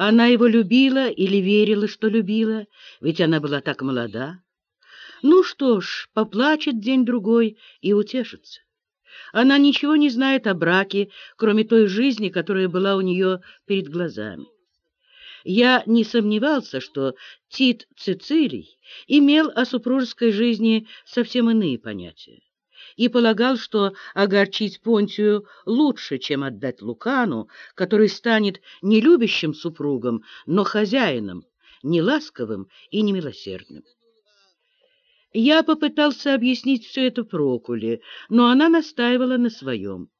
Она его любила или верила, что любила, ведь она была так молода. Ну что ж, поплачет день-другой и утешится. Она ничего не знает о браке, кроме той жизни, которая была у нее перед глазами. Я не сомневался, что Тит Цицилий имел о супружеской жизни совсем иные понятия и полагал, что огорчить Понтию лучше, чем отдать Лукану, который станет не любящим супругом, но хозяином, не ласковым и не милосердным. Я попытался объяснить все это Прокуле, но она настаивала на своем.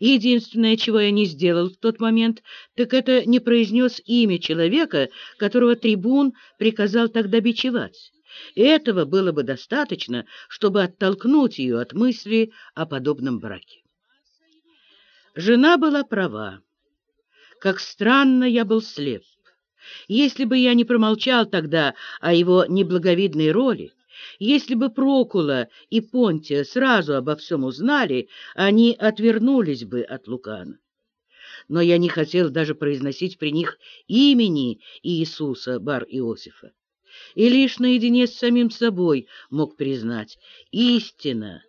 Единственное, чего я не сделал в тот момент, так это не произнес имя человека, которого трибун приказал тогда бичевать. Этого было бы достаточно, чтобы оттолкнуть ее от мысли о подобном браке. Жена была права. Как странно я был слеп. Если бы я не промолчал тогда о его неблаговидной роли, если бы Прокула и Понтия сразу обо всем узнали, они отвернулись бы от Лукана. Но я не хотел даже произносить при них имени Иисуса Бар-Иосифа и лишь наедине с самим собой мог признать истина,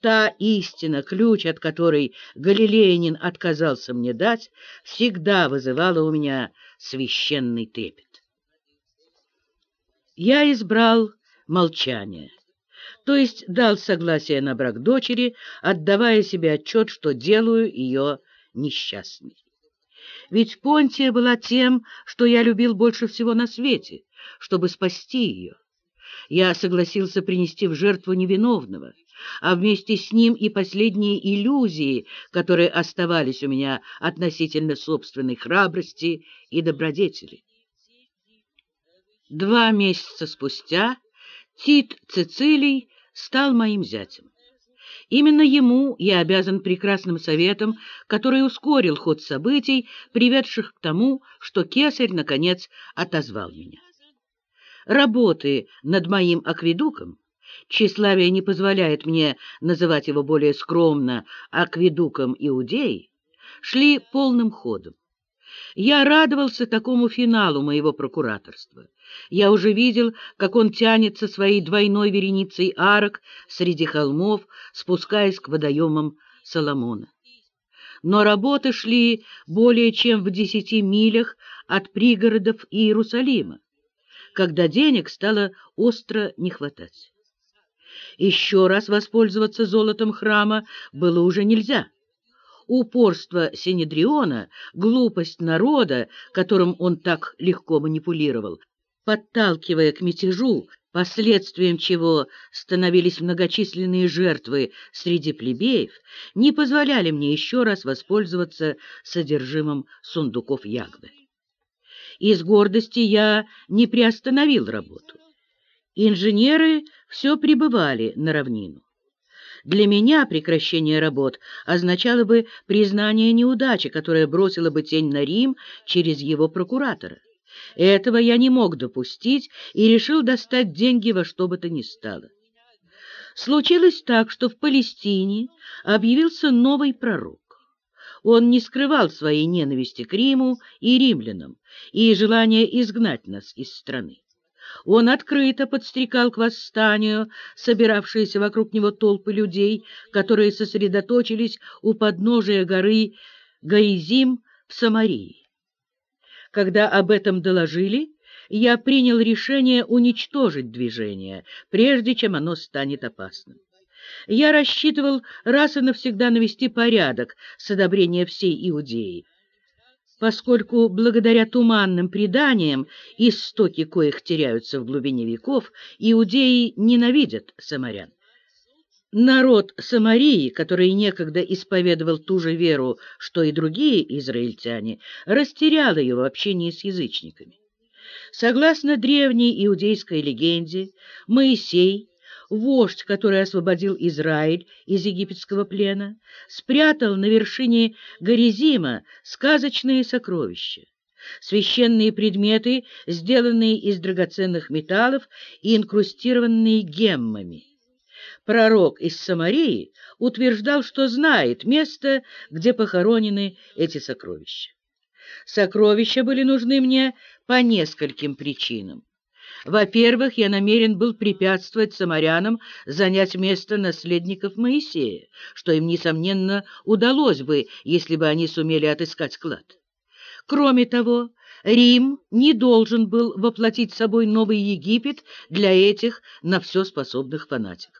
та истина, ключ от которой Галилеянин отказался мне дать, всегда вызывала у меня священный трепет. Я избрал молчание, то есть дал согласие на брак дочери, отдавая себе отчет, что делаю ее несчастной. Ведь Понтия была тем, что я любил больше всего на свете, чтобы спасти ее. Я согласился принести в жертву невиновного, а вместе с ним и последние иллюзии, которые оставались у меня относительно собственной храбрости и добродетели. Два месяца спустя Тит Цицилий стал моим зятем. Именно ему я обязан прекрасным советом, который ускорил ход событий, приведших к тому, что кесарь, наконец, отозвал меня. Работы над моим акведуком, тщеславие не позволяет мне называть его более скромно акведуком Иудеи, шли полным ходом. Я радовался такому финалу моего прокураторства. Я уже видел, как он тянется своей двойной вереницей арок среди холмов, спускаясь к водоемам Соломона. Но работы шли более чем в десяти милях от пригородов Иерусалима, когда денег стало остро не хватать. Еще раз воспользоваться золотом храма было уже нельзя. Упорство Синедриона, глупость народа, которым он так легко манипулировал, подталкивая к мятежу, последствием чего становились многочисленные жертвы среди плебеев, не позволяли мне еще раз воспользоваться содержимым сундуков Ягды. Из гордости я не приостановил работу. Инженеры все прибывали на равнину. Для меня прекращение работ означало бы признание неудачи, которая бросила бы тень на Рим через его прокуратора. Этого я не мог допустить и решил достать деньги во что бы то ни стало. Случилось так, что в Палестине объявился новый пророк. Он не скрывал своей ненависти к Риму и римлянам и желания изгнать нас из страны. Он открыто подстрекал к восстанию собиравшиеся вокруг него толпы людей, которые сосредоточились у подножия горы Гаизим в Самарии. Когда об этом доложили, я принял решение уничтожить движение, прежде чем оно станет опасным. Я рассчитывал раз и навсегда навести порядок с одобрения всей Иудеи, поскольку благодаря туманным преданиям, истоки коих теряются в глубине веков, иудеи ненавидят самарян. Народ Самарии, который некогда исповедовал ту же веру, что и другие израильтяне, растерял ее в общении с язычниками. Согласно древней иудейской легенде, Моисей, вождь, который освободил Израиль из египетского плена, спрятал на вершине Горизима сказочные сокровища. Священные предметы, сделанные из драгоценных металлов и инкрустированные геммами. Пророк из Самарии утверждал, что знает место, где похоронены эти сокровища. Сокровища были нужны мне по нескольким причинам. Во-первых, я намерен был препятствовать самарянам занять место наследников Моисея, что им, несомненно, удалось бы, если бы они сумели отыскать склад. Кроме того, Рим не должен был воплотить собой новый Египет для этих на все способных фанатиков.